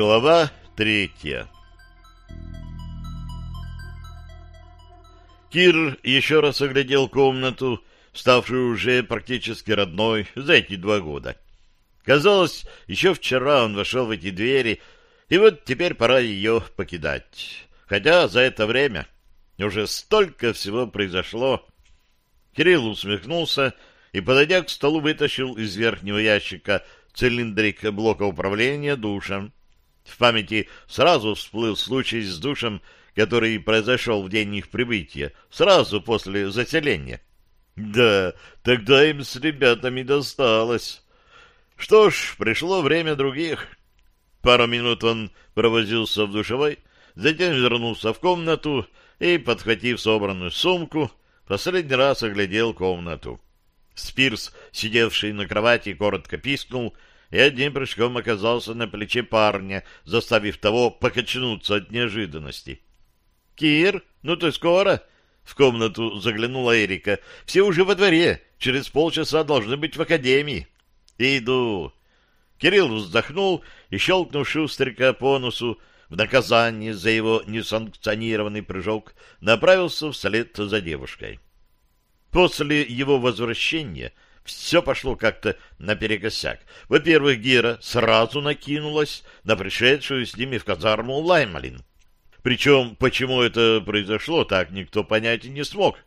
Глава третья Кир еще раз оглядел комнату, ставшую уже практически родной за эти два года. Казалось, еще вчера он вошел в эти двери, и вот теперь пора ее покидать. Хотя за это время уже столько всего произошло. Кирилл усмехнулся и, подойдя к столу, вытащил из верхнего ящика цилиндрик блока управления душем. В памяти сразу всплыл случай с душем, который произошел в день их прибытия, сразу после заселения. Да, тогда им с ребятами досталось. Что ж, пришло время других. Пару минут он провозился в душевой, затем вернулся в комнату и, подхватив собранную сумку, последний раз оглядел комнату. Спирс, сидевший на кровати, коротко пискнул и одним прыжком оказался на плече парня, заставив того покачнуться от неожиданности. — Кир, ну ты скоро? — в комнату заглянула Эрика. — Все уже во дворе, через полчаса должны быть в академии. — Иду. Кирилл вздохнул и, щелкнув шустрика по носу, в наказание за его несанкционированный прыжок, направился вслед за девушкой. После его возвращения все пошло как-то наперекосяк. Во-первых, Гера сразу накинулась на пришедшую с ними в казарму Лаймалин. Причем, почему это произошло, так никто понять и не смог.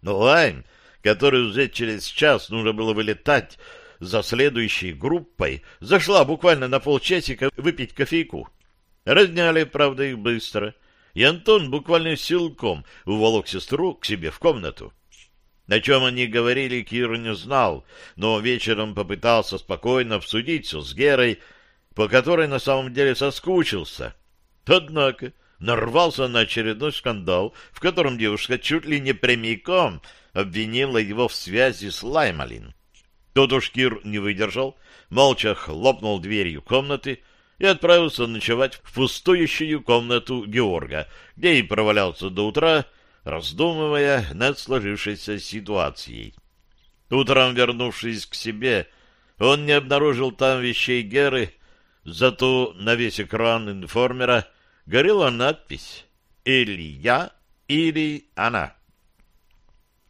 Но Лайм, который уже через час нужно было вылетать за следующей группой, зашла буквально на полчасика выпить кофейку. Разняли, правда, их быстро, и Антон буквально силком уволок сестру к себе в комнату. О чем они говорили, Кир не знал, но вечером попытался спокойно обсудить все с Герой, по которой на самом деле соскучился. Однако нарвался на очередной скандал, в котором девушка чуть ли не прямиком обвинила его в связи с Лаймалин. Тот уж Кир не выдержал, молча хлопнул дверью комнаты и отправился ночевать в пустующую комнату Георга, где и провалялся до утра, раздумывая над сложившейся ситуацией. Утром, вернувшись к себе, он не обнаружил там вещей Геры, зато на весь экран информера горела надпись «Или я, или она».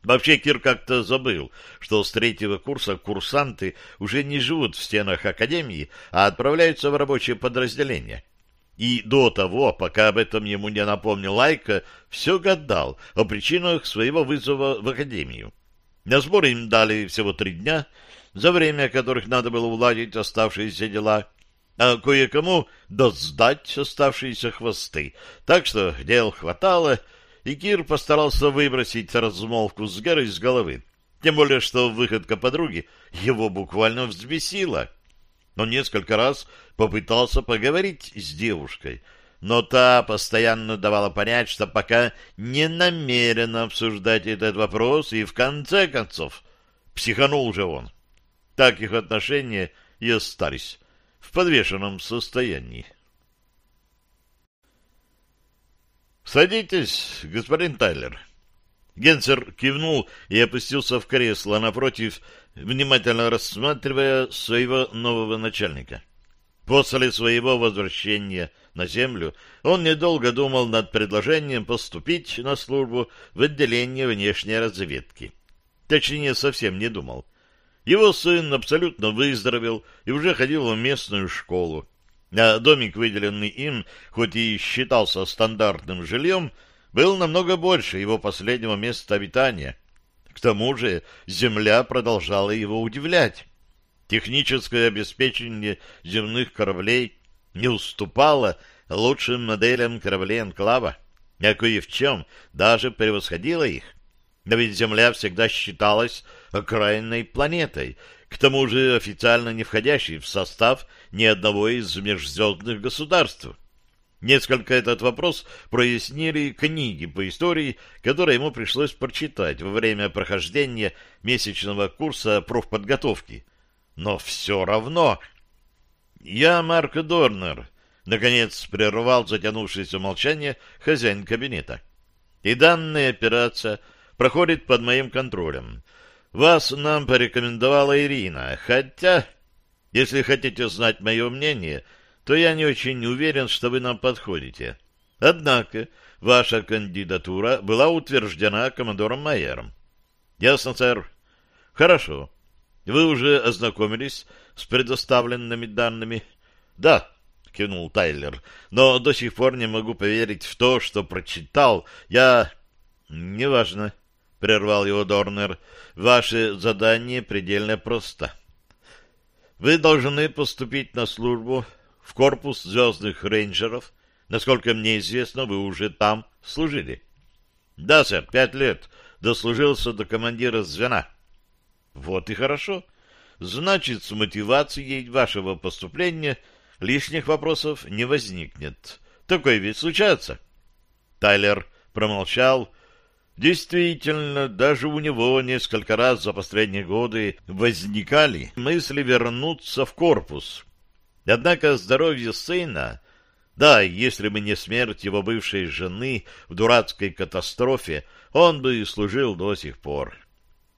Вообще Кир как-то забыл, что с третьего курса курсанты уже не живут в стенах академии, а отправляются в рабочее подразделение. И до того, пока об этом ему не напомнил Лайка, все гадал о причинах своего вызова в академию. На сбор им дали всего три дня, за время которых надо было уладить оставшиеся дела, а кое-кому сдать оставшиеся хвосты. Так что дел хватало, и Кир постарался выбросить размолвку с Герой из головы. Тем более, что выходка подруги его буквально взбесила. Он несколько раз попытался поговорить с девушкой, но та постоянно давала понять, что пока не намерена обсуждать этот вопрос, и в конце концов психанул же он. Так их отношения и остались в подвешенном состоянии. «Садитесь, господин Тайлер». Генсер кивнул и опустился в кресло напротив, внимательно рассматривая своего нового начальника. После своего возвращения на землю он недолго думал над предложением поступить на службу в отделение внешней разведки. Точнее, совсем не думал. Его сын абсолютно выздоровел и уже ходил в местную школу. А домик, выделенный им, хоть и считался стандартным жильем, был намного больше его последнего места обитания. К тому же земля продолжала его удивлять. Техническое обеспечение земных кораблей не уступало лучшим моделям кораблей Анклава, а кое в чем даже превосходило их. Но ведь Земля всегда считалась окраинной планетой, к тому же официально не входящей в состав ни одного из межзвездных государств. Несколько этот вопрос прояснили книги по истории, которые ему пришлось прочитать во время прохождения месячного курса профподготовки. Но все равно... «Я Марк Дорнер», — наконец прервал затянувшееся молчание хозяин кабинета. «И данная операция проходит под моим контролем. Вас нам порекомендовала Ирина, хотя, если хотите знать мое мнение, то я не очень уверен, что вы нам подходите. Однако ваша кандидатура была утверждена командором Майером. Ясно, сэр. Хорошо. Вы уже ознакомились с предоставленными данными? Да, кивнул Тайлер, но до сих пор не могу поверить в то, что прочитал. Я... Неважно, прервал его Дорнер. Ваше задание предельно просто. Вы должны поступить на службу в корпус звездных рейнджеров. Насколько мне известно, вы уже там служили. Да, сэр, пять лет. Дослужился до командира звена. Вот и хорошо. Значит, с мотивацией вашего поступления лишних вопросов не возникнет. Такое ведь случается. Тайлер промолчал. Действительно, даже у него несколько раз за последние годы возникали мысли вернуться в корпус. Однако здоровье сына, да, если бы не смерть его бывшей жены в дурацкой катастрофе, он бы и служил до сих пор.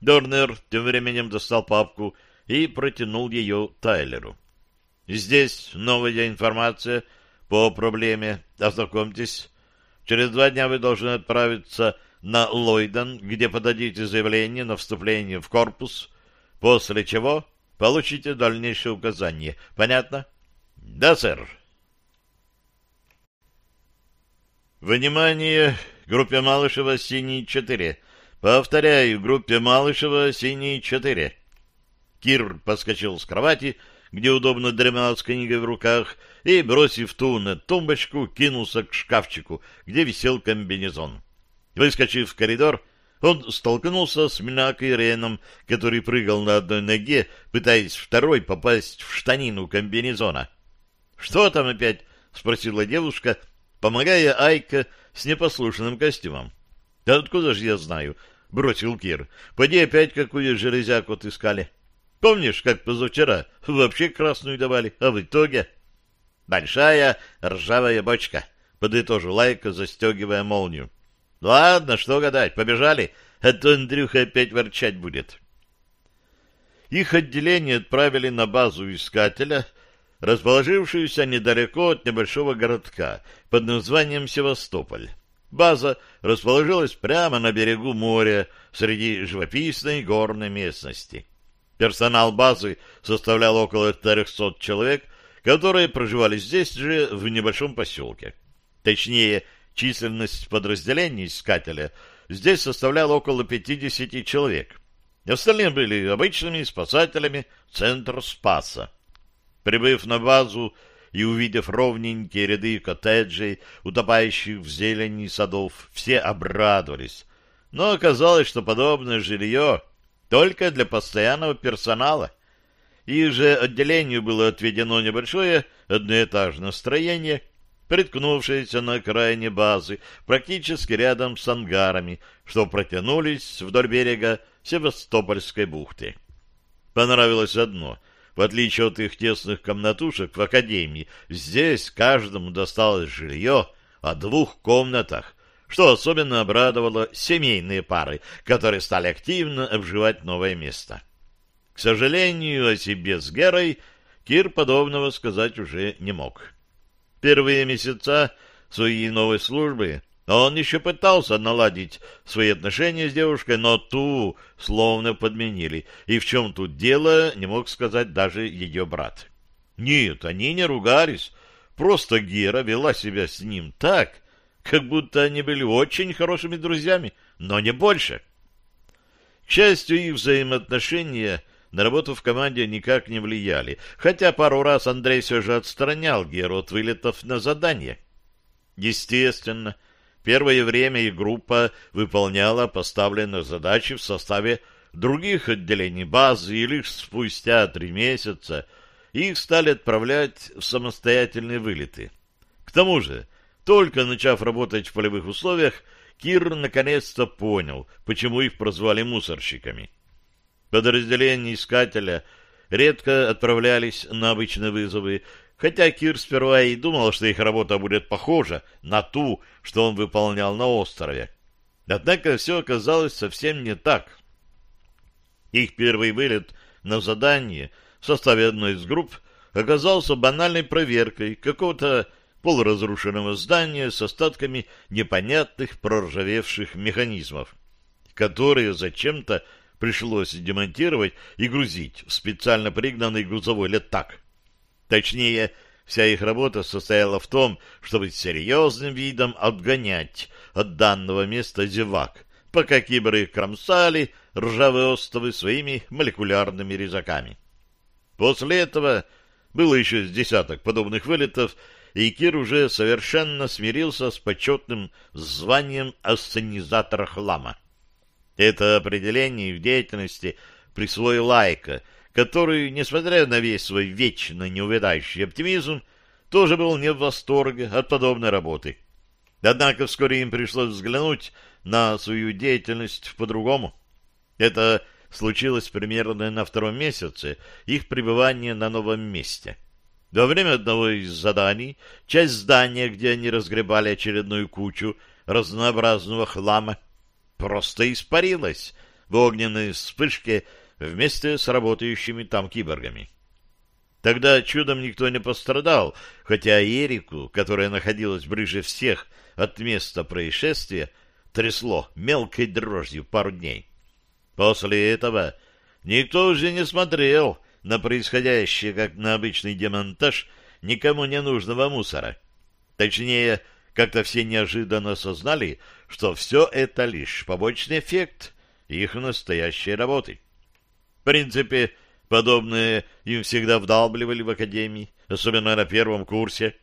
Дорнер тем временем достал папку и протянул ее Тайлеру. «Здесь новая информация по проблеме. Ознакомьтесь. Через два дня вы должны отправиться на Ллойден, где подадите заявление на вступление в корпус, после чего получите дальнейшие указания. Понятно?» Да, сэр. Внимание! Группе Малышева «Синий-4». Повторяю, группе Малышева «Синий-4». Кир подскочил с кровати, где удобно дремал с книгой в руках, и, бросив ту на тумбочку, кинулся к шкафчику, где висел комбинезон. Выскочив в коридор, он столкнулся с Минакой Реном, который прыгал на одной ноге, пытаясь второй попасть в штанину комбинезона. «Что там опять?» — спросила девушка, помогая Айка с непослушным костюмом. «Да откуда же я знаю?» — бросил Кир. «Поди опять какую железяку отыскали. Помнишь, как позавчера вообще красную давали, а в итоге...» «Большая ржавая бочка», — подытожил Айка, застегивая молнию. «Ладно, что гадать, побежали, а то Андрюха опять ворчать будет». Их отделение отправили на базу искателя — расположившуюся недалеко от небольшого городка под названием Севастополь. База расположилась прямо на берегу моря среди живописной горной местности. Персонал базы составлял около 300 человек, которые проживали здесь же, в небольшом поселке. Точнее, численность подразделений искателя здесь составляла около 50 человек. Остальные были обычными спасателями Центра Спаса. Прибыв на базу и увидев ровненькие ряды коттеджей, утопающих в зелени садов, все обрадовались. Но оказалось, что подобное жилье только для постоянного персонала. Их же отделению было отведено небольшое одноэтажное строение, приткнувшееся на окраине базы, практически рядом с ангарами, что протянулись вдоль берега Севастопольской бухты. Понравилось одно — в отличие от их тесных комнатушек в академии, здесь каждому досталось жилье о двух комнатах, что особенно обрадовало семейные пары, которые стали активно обживать новое место. К сожалению, о себе с Герой Кир подобного сказать уже не мог. Первые месяца своей новой службы он еще пытался наладить свои отношения с девушкой, но ту словно подменили. И в чем тут дело, не мог сказать даже ее брат. Нет, они не ругались. Просто Гера вела себя с ним так, как будто они были очень хорошими друзьями, но не больше. К счастью, их взаимоотношения на работу в команде никак не влияли, хотя пару раз Андрей все же отстранял Геру от вылетов на задание. Естественно, Первое время их группа выполняла поставленные задачи в составе других отделений базы, и лишь спустя три месяца их стали отправлять в самостоятельные вылеты. К тому же, только начав работать в полевых условиях, Кир наконец-то понял, почему их прозвали мусорщиками. Подразделения искателя редко отправлялись на обычные вызовы, хотя Кир сперва и думал, что их работа будет похожа на ту, что он выполнял на острове. Однако все оказалось совсем не так. Их первый вылет на задание в составе одной из групп оказался банальной проверкой какого-то полуразрушенного здания с остатками непонятных проржавевших механизмов, которые зачем-то пришлось демонтировать и грузить в специально пригнанный грузовой летак. Точнее, вся их работа состояла в том, чтобы серьезным видом отгонять от данного места зевак, пока киберы кромсали ржавые остовы своими молекулярными резаками. После этого было еще с десяток подобных вылетов, и Кир уже совершенно смирился с почетным званием ассенизатора хлама. Это определение в деятельности присвоил Лайка, который, несмотря на весь свой вечно неувядающий оптимизм, тоже был не в восторге от подобной работы. Однако вскоре им пришлось взглянуть на свою деятельность по-другому. Это случилось примерно на втором месяце их пребывания на новом месте. Во время одного из заданий часть здания, где они разгребали очередную кучу разнообразного хлама, просто испарилась в огненной вспышке вместе с работающими там киборгами. Тогда чудом никто не пострадал, хотя Эрику, которая находилась ближе всех от места происшествия, трясло мелкой дрожью пару дней. После этого никто уже не смотрел на происходящее, как на обычный демонтаж никому не нужного мусора. Точнее, как-то все неожиданно осознали, что все это лишь побочный эффект их настоящей работы. В принципе, подобное им всегда вдалбливали в академии, особенно на первом курсе.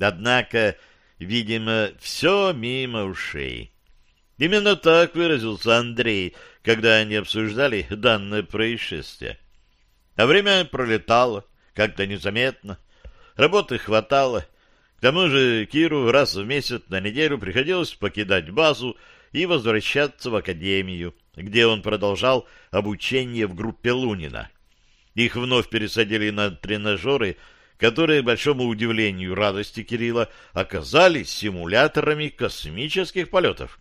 Однако, видимо, все мимо ушей. Именно так выразился Андрей, когда они обсуждали данное происшествие. А время пролетало, как-то незаметно. Работы хватало. К тому же Киру раз в месяц на неделю приходилось покидать базу и возвращаться в академию, где он продолжал обучение в группе Лунина. Их вновь пересадили на тренажеры, которые, к большому удивлению радости Кирилла, оказались симуляторами космических полетов.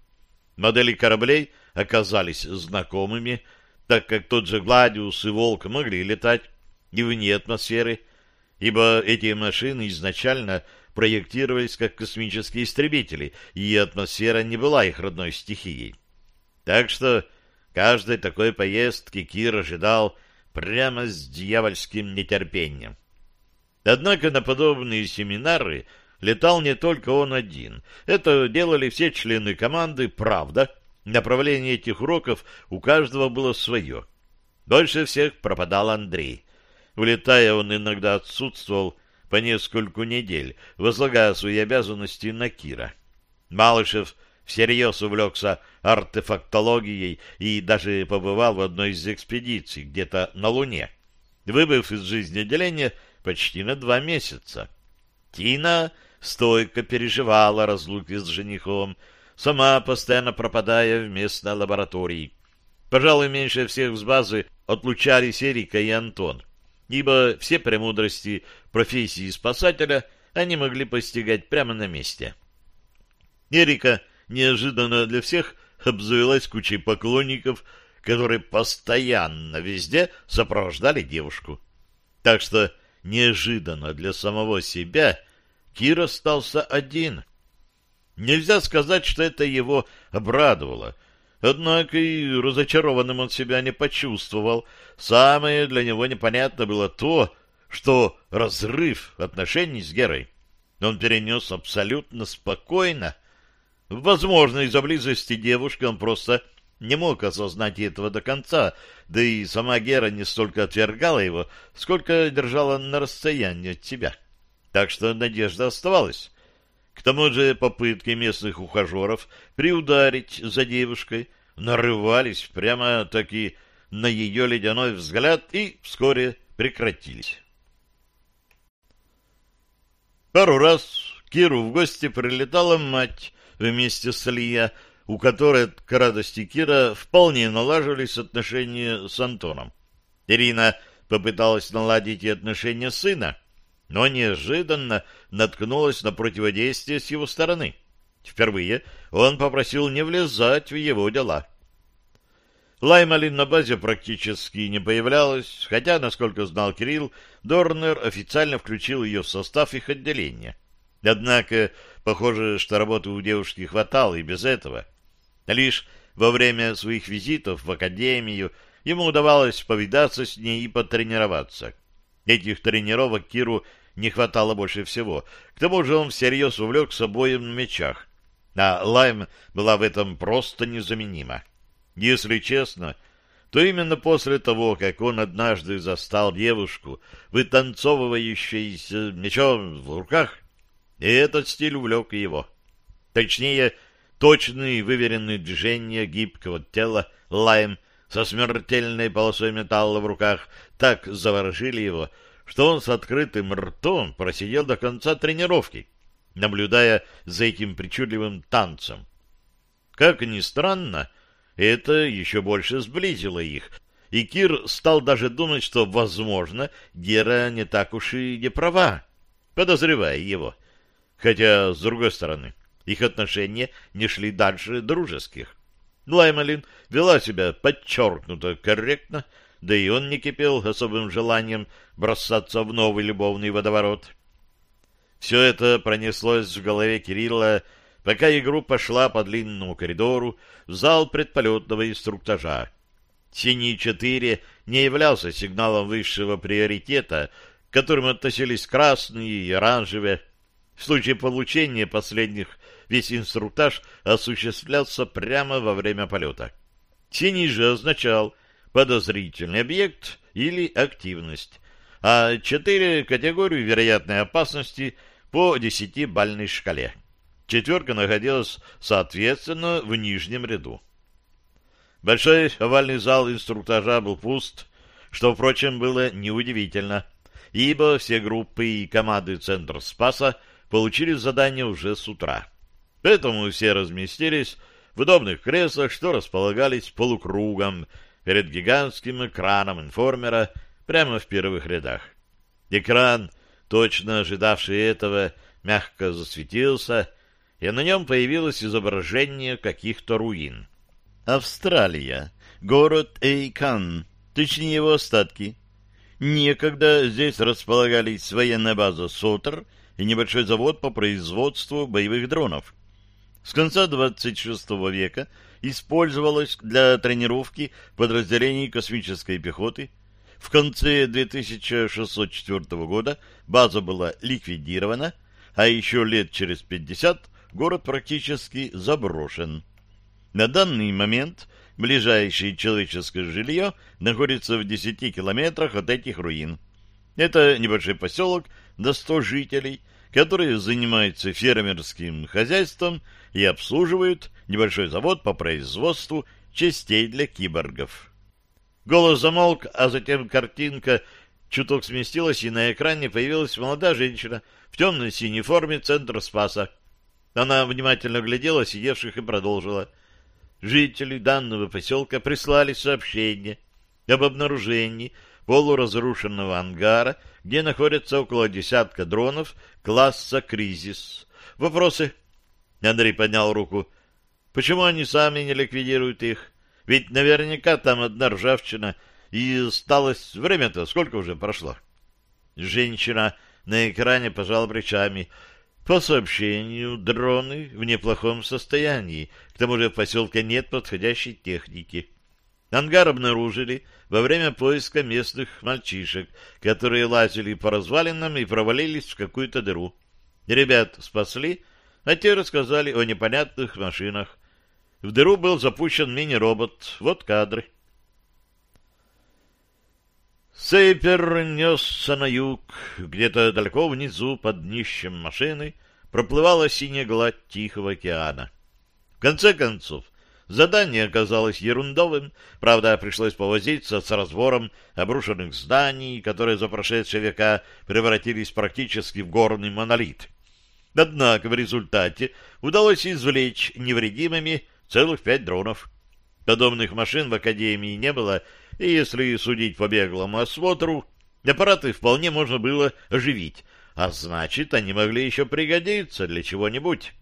Модели кораблей оказались знакомыми, так как тот же Гладиус и Волк могли летать и вне атмосферы, ибо эти машины изначально проектировались как космические истребители, и атмосфера не была их родной стихией. Так что каждой такой поездки Кир ожидал прямо с дьявольским нетерпением. Однако на подобные семинары летал не только он один. Это делали все члены команды, правда. Направление этих уроков у каждого было свое. Дольше всех пропадал Андрей. Улетая, он иногда отсутствовал по нескольку недель, возлагая свои обязанности на Кира. Малышев всерьез увлекся артефактологией и даже побывал в одной из экспедиций где-то на Луне, выбыв из жизнеделения почти на два месяца. Тина стойко переживала разлуки с женихом, сама постоянно пропадая в местной лаборатории. Пожалуй, меньше всех с базы отлучались Эрика и Антон, ибо все премудрости профессии спасателя они могли постигать прямо на месте. Эрика неожиданно для всех обзавелась кучей поклонников, которые постоянно везде сопровождали девушку. Так что неожиданно для самого себя Кир остался один. Нельзя сказать, что это его обрадовало. Однако и разочарованным он себя не почувствовал. Самое для него непонятно было то, что разрыв отношений с Герой он перенес абсолютно спокойно. Возможно, из-за близости девушки он просто не мог осознать этого до конца, да и сама Гера не столько отвергала его, сколько держала на расстоянии от себя. Так что надежда оставалась. К тому же попытки местных ухажеров приударить за девушкой нарывались прямо-таки на ее ледяной взгляд и вскоре прекратились. Пару раз Киру в гости прилетала мать вместе с Лия, у которой, к радости Кира, вполне налаживались отношения с Антоном. Ирина попыталась наладить и отношения сына, но неожиданно наткнулась на противодействие с его стороны. Впервые он попросил не влезать в его дела. Лаймалин на базе практически не появлялась, хотя, насколько знал Кирилл, Дорнер официально включил ее в состав их отделения. Однако, похоже, что работы у девушки хватало и без этого. Лишь во время своих визитов в академию ему удавалось повидаться с ней и потренироваться. Этих тренировок Киру не хватало больше всего. К тому же он всерьез увлекся боем на мечах. А Лайм была в этом просто незаменима. Если честно, то именно после того, как он однажды застал девушку, вытанцовывающуюся мечом в руках, и этот стиль увлек его. Точнее, точные выверенные движения гибкого тела Лайм со смертельной полосой металла в руках так заворожили его, что он с открытым ртом просидел до конца тренировки, наблюдая за этим причудливым танцем. Как ни странно, это еще больше сблизило их, и Кир стал даже думать, что, возможно, Гера не так уж и не права, подозревая его. Хотя, с другой стороны, их отношения не шли дальше дружеских. Лаймалин вела себя подчеркнуто корректно, да и он не кипел особым желанием бросаться в новый любовный водоворот. Все это пронеслось в голове Кирилла, пока игру пошла по длинному коридору в зал предполетного инструктажа. «Синий-4» не являлся сигналом высшего приоритета, к которым относились красные и оранжевые. В случае получения последних весь инструктаж осуществлялся прямо во время полета. Синий же означал подозрительный объект или активность, а четыре — категорию вероятной опасности по десятибальной шкале. Четверка находилась, соответственно, в нижнем ряду. Большой овальный зал инструктажа был пуст, что, впрочем, было неудивительно, ибо все группы и команды Центра Спаса получили задание уже с утра. Поэтому все разместились в удобных креслах, что располагались полукругом перед гигантским экраном информера прямо в первых рядах. Экран, точно ожидавший этого, мягко засветился, и на нем появилось изображение каких-то руин. Австралия. Город Эйкан, точнее его остатки. Некогда здесь располагались военная база Сотер и небольшой завод по производству боевых дронов. С конца 26 века использовалась для тренировки подразделений космической пехоты. В конце 2604 года база была ликвидирована, а еще лет через 50 город практически заброшен. На данный момент ближайшее человеческое жилье находится в 10 километрах от этих руин. Это небольшой поселок до 100 жителей, которые занимаются фермерским хозяйством и обслуживают небольшой завод по производству частей для киборгов. Голос замолк, а затем картинка чуток сместилась, и на экране появилась молодая женщина в темной синей форме Центра Спаса. Она внимательно глядела сидевших и продолжила. Жители данного поселка прислали сообщение об обнаружении полуразрушенного ангара, где находятся около десятка дронов класса «Кризис». Вопросы? Андрей поднял руку. Почему они сами не ликвидируют их? Ведь наверняка там одна ржавчина, и осталось время-то сколько уже прошло? Женщина на экране пожала плечами. По сообщению, дроны в неплохом состоянии. К тому же в поселке нет подходящей техники. Ангар обнаружили во время поиска местных мальчишек, которые лазили по развалинам и провалились в какую-то дыру. Ребят спасли, а те рассказали о непонятных машинах. В дыру был запущен мини-робот. Вот кадры. Сейпер несся на юг. Где-то далеко внизу, под днищем машины, проплывала синяя гладь Тихого океана. В конце концов, задание оказалось ерундовым. Правда, пришлось повозиться с разбором обрушенных зданий, которые за прошедшие века превратились практически в горный монолит. Однако в результате удалось извлечь невредимыми целых пять дронов. Подобных машин в Академии не было, и если судить по беглому осмотру, аппараты вполне можно было оживить, а значит, они могли еще пригодиться для чего-нибудь.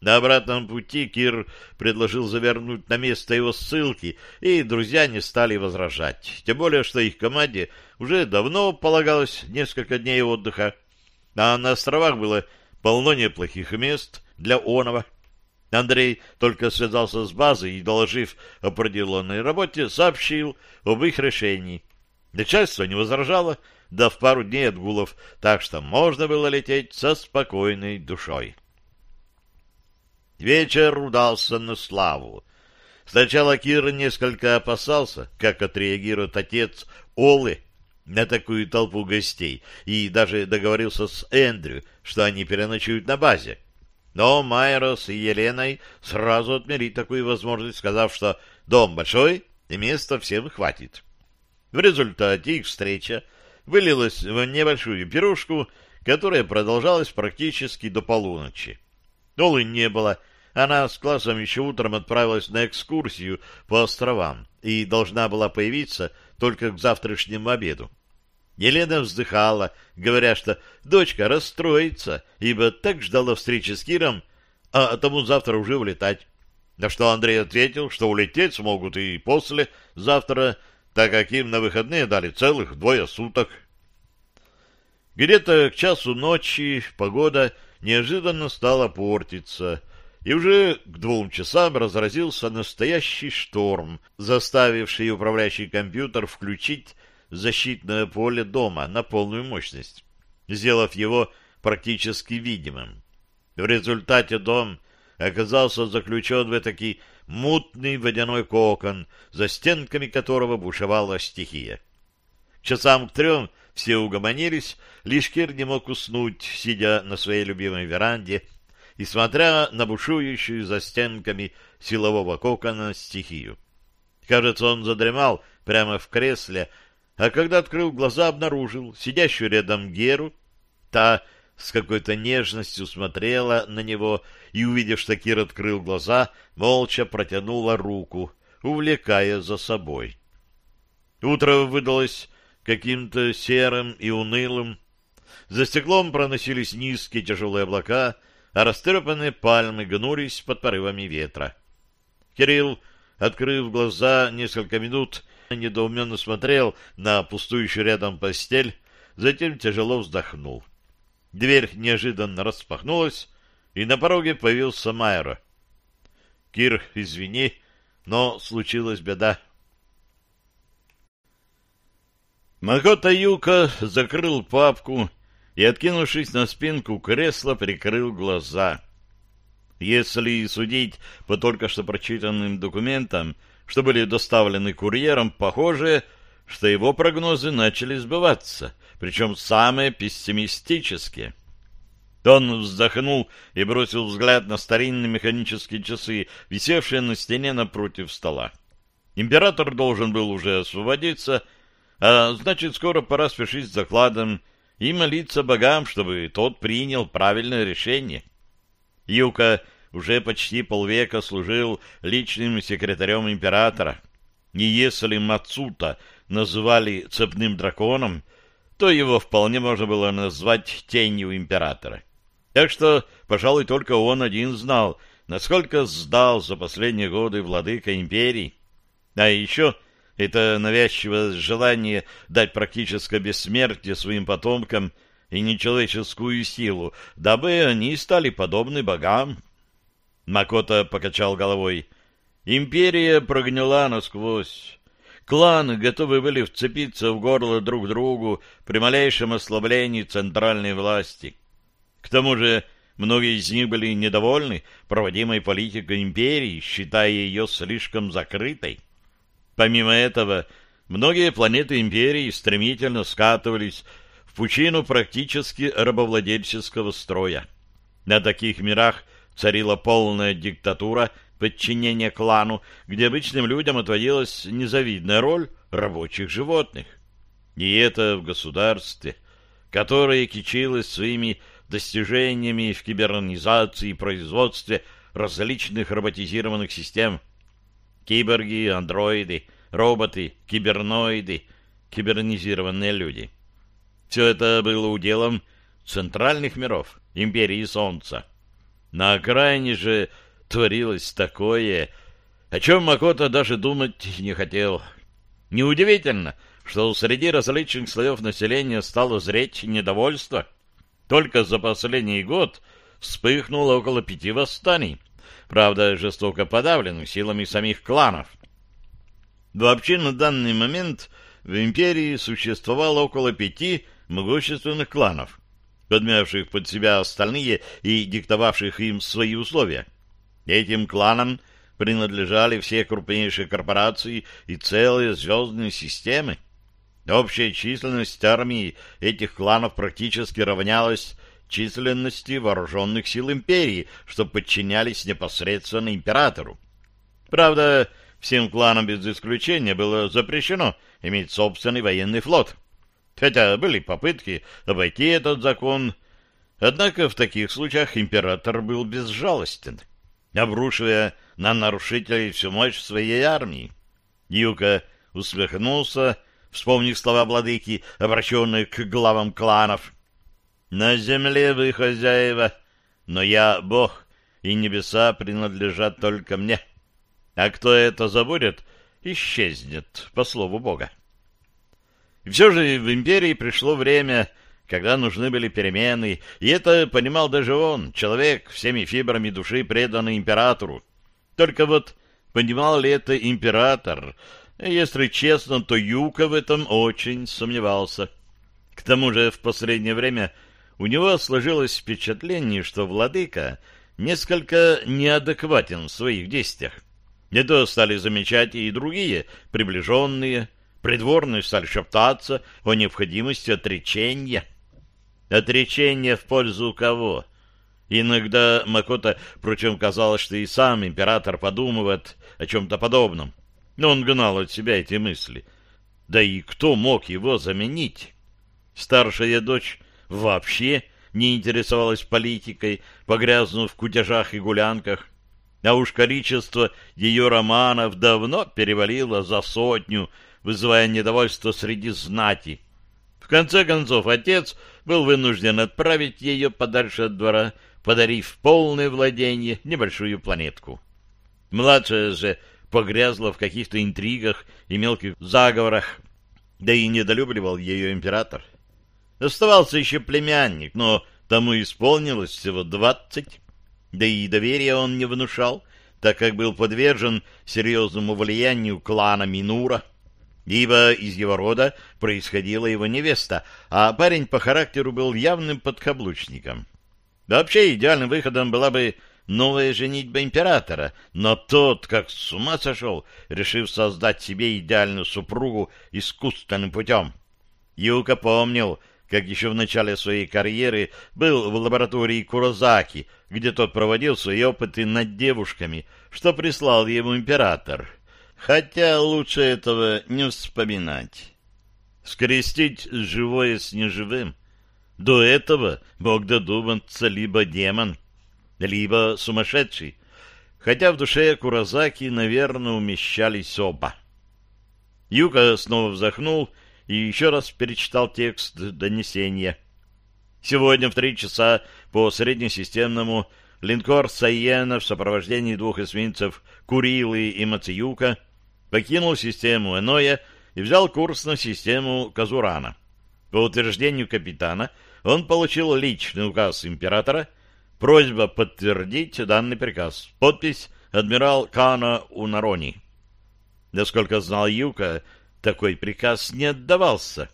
На обратном пути Кир предложил завернуть на место его ссылки, и друзья не стали возражать. Тем более, что их команде уже давно полагалось несколько дней отдыха, а на островах было полно неплохих мест для Онова. Андрей только связался с базой и, доложив о проделанной работе, сообщил об их решении. Начальство не возражало, дав пару дней отгулов, так что можно было лететь со спокойной душой. Вечер удался на славу. Сначала Кир несколько опасался, как отреагирует отец Олы на такую толпу гостей, и даже договорился с Эндрю, что они переночуют на базе. Но Майрос и Еленой сразу отмели такую возможность, сказав, что дом большой и места всем хватит. В результате их встреча вылилась в небольшую пирушку, которая продолжалась практически до полуночи. Олы не было, она с классом еще утром отправилась на экскурсию по островам и должна была появиться только к завтрашнему обеду. Елена вздыхала, говоря, что дочка расстроится, ибо так ждала встречи с Киром, а тому завтра уже улетать. На что Андрей ответил, что улететь смогут и после завтра, так как им на выходные дали целых двое суток. Где-то к часу ночи погода неожиданно стала портиться, и уже к двум часам разразился настоящий шторм, заставивший управляющий компьютер включить защитное поле дома на полную мощность, сделав его практически видимым. В результате дом оказался заключен в этакий мутный водяной кокон, за стенками которого бушевала стихия. К часам к трем все угомонились, лишь Кир не мог уснуть, сидя на своей любимой веранде, и смотря на бушующую за стенками силового кокона стихию. Кажется, он задремал прямо в кресле, а когда открыл глаза, обнаружил сидящую рядом Геру. Та с какой-то нежностью смотрела на него и, увидев, что Кир открыл глаза, молча протянула руку, увлекая за собой. Утро выдалось каким-то серым и унылым. За стеклом проносились низкие тяжелые облака — а растрепанные пальмы гнулись под порывами ветра. Кирилл, открыв глаза, несколько минут недоуменно смотрел на пустующую рядом постель, затем тяжело вздохнул. Дверь неожиданно распахнулась, и на пороге появился Майера. «Кир, извини, но случилась беда». Макота Юка закрыл папку и, откинувшись на спинку кресла, прикрыл глаза. Если судить по только что прочитанным документам, что были доставлены курьером, похоже, что его прогнозы начали сбываться, причем самые пессимистические. Он вздохнул и бросил взгляд на старинные механические часы, висевшие на стене напротив стола. Император должен был уже освободиться, а значит, скоро пора спешить с закладом и молиться богам, чтобы тот принял правильное решение. Юка уже почти полвека служил личным секретарем императора, и если Мацута называли цепным драконом, то его вполне можно было назвать тенью императора. Так что, пожалуй, только он один знал, насколько сдал за последние годы владыка империи. А еще это навязчивое желание дать практическое бессмертие своим потомкам и нечеловеческую силу, дабы они стали подобны богам. Макота покачал головой. Империя прогнила насквозь. Кланы готовы были вцепиться в горло друг другу при малейшем ослаблении центральной власти. К тому же многие из них были недовольны проводимой политикой империи, считая ее слишком закрытой. Помимо этого, многие планеты империи стремительно скатывались в пучину практически рабовладельческого строя. На таких мирах царила полная диктатура подчинения клану, где обычным людям отводилась незавидная роль рабочих животных. И это в государстве, которое кичилось своими достижениями в кибернизации и производстве различных роботизированных систем – Киборги, андроиды, роботы, киберноиды, кибернизированные люди. Все это было уделом центральных миров, империи Солнца. На окраине же творилось такое, о чем Макота даже думать не хотел. Неудивительно, что среди различных слоев населения стало зреть недовольство. Только за последний год вспыхнуло около пяти восстаний, правда, жестоко подавленных силами самих кланов. Вообще, на данный момент в империи существовало около пяти могущественных кланов, подмявших под себя остальные и диктовавших им свои условия. Этим кланам принадлежали все крупнейшие корпорации и целые звездные системы. Общая численность армии этих кланов практически равнялась численности вооруженных сил империи, что подчинялись непосредственно императору. Правда, всем кланам без исключения было запрещено иметь собственный военный флот. Хотя были попытки обойти этот закон, однако в таких случаях император был безжалостен, обрушивая на нарушителей всю мощь своей армии. Юка усмехнулся, вспомнив слова владыки, обращенные к главам кланов. «На земле вы хозяева, но я бог, и небеса принадлежат только мне. А кто это забудет, исчезнет, по слову бога». Все же в империи пришло время, когда нужны были перемены, и это понимал даже он, человек, всеми фибрами души преданный императору. Только вот понимал ли это император? Если честно, то Юка в этом очень сомневался. К тому же в последнее время у него сложилось впечатление, что владыка несколько неадекватен в своих действиях. Не то стали замечать и другие приближенные, придворные стали шептаться о необходимости отречения. Отречение в пользу кого? — Иногда Макота, впрочем, казалось, что и сам император подумывает о чем-то подобном. Но он гнал от себя эти мысли. Да и кто мог его заменить? Старшая дочь вообще не интересовалась политикой, погрязнув в кутежах и гулянках. А уж количество ее романов давно перевалило за сотню, вызывая недовольство среди знати. В конце концов, отец был вынужден отправить ее подальше от двора, подарив полное владение небольшую планетку. Младшая же погрязла в каких-то интригах и мелких заговорах, да и недолюбливал ее император. Оставался еще племянник, но тому исполнилось всего двадцать, да и доверия он не внушал, так как был подвержен серьезному влиянию клана Минура, ибо из его рода происходила его невеста, а парень по характеру был явным подкаблучником. Вообще идеальным выходом была бы новая женитьба императора, но тот, как с ума сошел, решив создать себе идеальную супругу искусственным путем. Юка помнил, как еще в начале своей карьеры был в лаборатории Курозаки, где тот проводил свои опыты над девушками, что прислал ему император. Хотя лучше этого не вспоминать. Скрестить живое с неживым — до этого мог додуматься либо демон, либо сумасшедший, хотя в душе Куразаки, наверное, умещались оба. Юка снова вздохнул и еще раз перечитал текст донесения. Сегодня в три часа по среднесистемному линкор Сайена в сопровождении двух эсминцев Курилы и Мациюка покинул систему Эноя и взял курс на систему Казурана. По утверждению капитана, он получил личный указ императора, просьба подтвердить данный приказ. Подпись адмирал Кана Унарони. Насколько знал Юка, такой приказ не отдавался.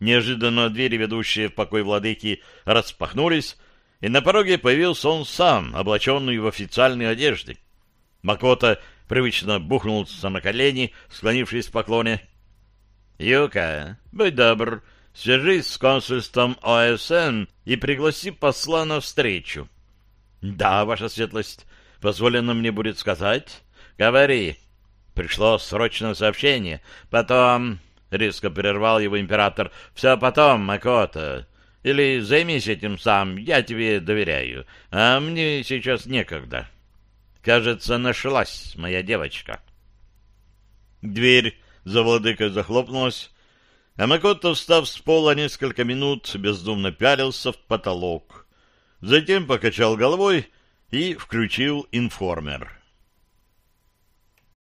Неожиданно двери, ведущие в покой владыки, распахнулись, и на пороге появился он сам, облаченный в официальной одежде. Макота привычно бухнулся на колени, склонившись в поклоне. — Юка, будь добр, Свяжись с консульством ОСН и пригласи посла на встречу. — Да, ваша светлость, позволено мне будет сказать. — Говори. Пришло срочное сообщение. Потом... — резко прервал его император. — Все потом, Макота. Или займись этим сам, я тебе доверяю. А мне сейчас некогда. Кажется, нашлась моя девочка. Дверь за владыкой захлопнулась, а Макото, встав с пола несколько минут, бездумно пялился в потолок. Затем покачал головой и включил информер.